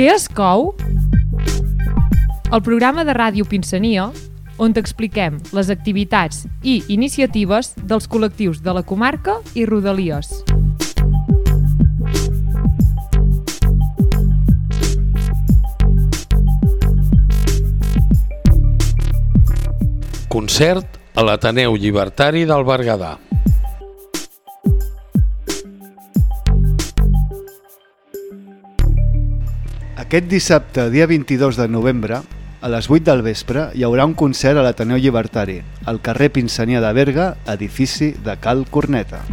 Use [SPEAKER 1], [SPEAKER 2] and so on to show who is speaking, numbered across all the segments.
[SPEAKER 1] Què es cou? El programa de ràdio Pinsania, on t'expliquem les activitats i iniciatives dels col·lectius de la comarca i Rodalies.
[SPEAKER 2] Concert a l'Ateneu Llibertari del Berguedà.
[SPEAKER 3] Aquest dissabte, dia 22 de novembre, a les 8 del vespre, hi haurà un concert a l'Ateneu Llibertari, al carrer Pinsania de Berga, edifici de Cal Corneta.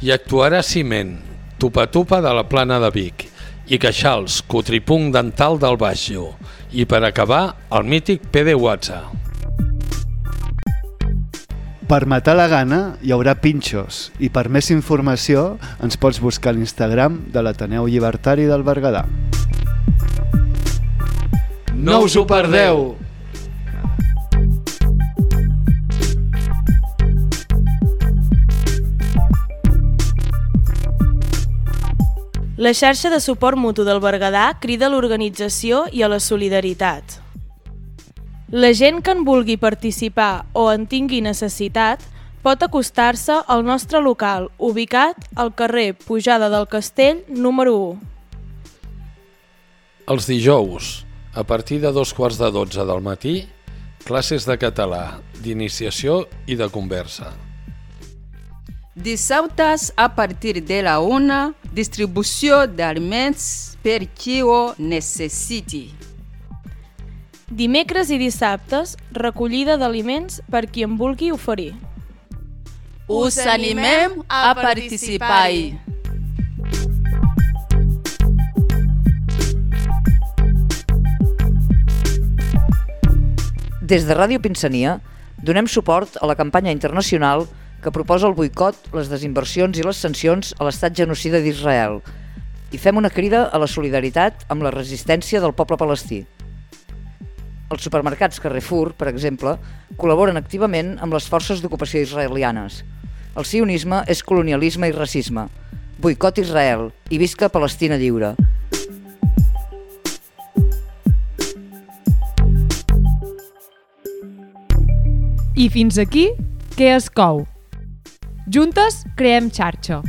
[SPEAKER 2] Hi actuarà Ciment, Tupa Tupa de la Plana de Vic i Queixals, Cotripunc Dental del Baixo i per acabar el mític PD WhatsApp.
[SPEAKER 3] Per matar la gana hi haurà pinxos i per més informació ens pots buscar a l'Instagram de l'Ateneu Llibertari del Berguedà.
[SPEAKER 2] No us ho perdeu!
[SPEAKER 4] La xarxa de suport mutu del Berguedà crida a l'organització i a la solidaritat. La gent que en vulgui participar o en tingui necessitat pot acostar-se al nostre local, ubicat al carrer Pujada del Castell, número 1.
[SPEAKER 2] Els dijous, a partir de dos quarts de dotze del matí, classes de català, d'iniciació i de conversa.
[SPEAKER 5] Dissabtes, a partir de la una, distribució d'aliments per qui ho necessiti.
[SPEAKER 4] Dimecres i dissabtes, recollida d'aliments per qui en vulgui oferir.
[SPEAKER 5] Us animem a participar-hi.
[SPEAKER 6] Des de Ràdio Pinsania donem suport a la campanya internacional que proposa el boicot, les desinversions i les sancions a l'estat genocida d'Israel i fem una crida a la solidaritat amb la resistència del poble palestí. Els supermercats Carrefour, per exemple, col·laboren activament amb les forces d'ocupació israelianes. El sionisme és colonialisme i racisme. Boicot Israel i visca Palestina lliure.
[SPEAKER 1] I fins aquí, què es cou? Juntes creem xarxa.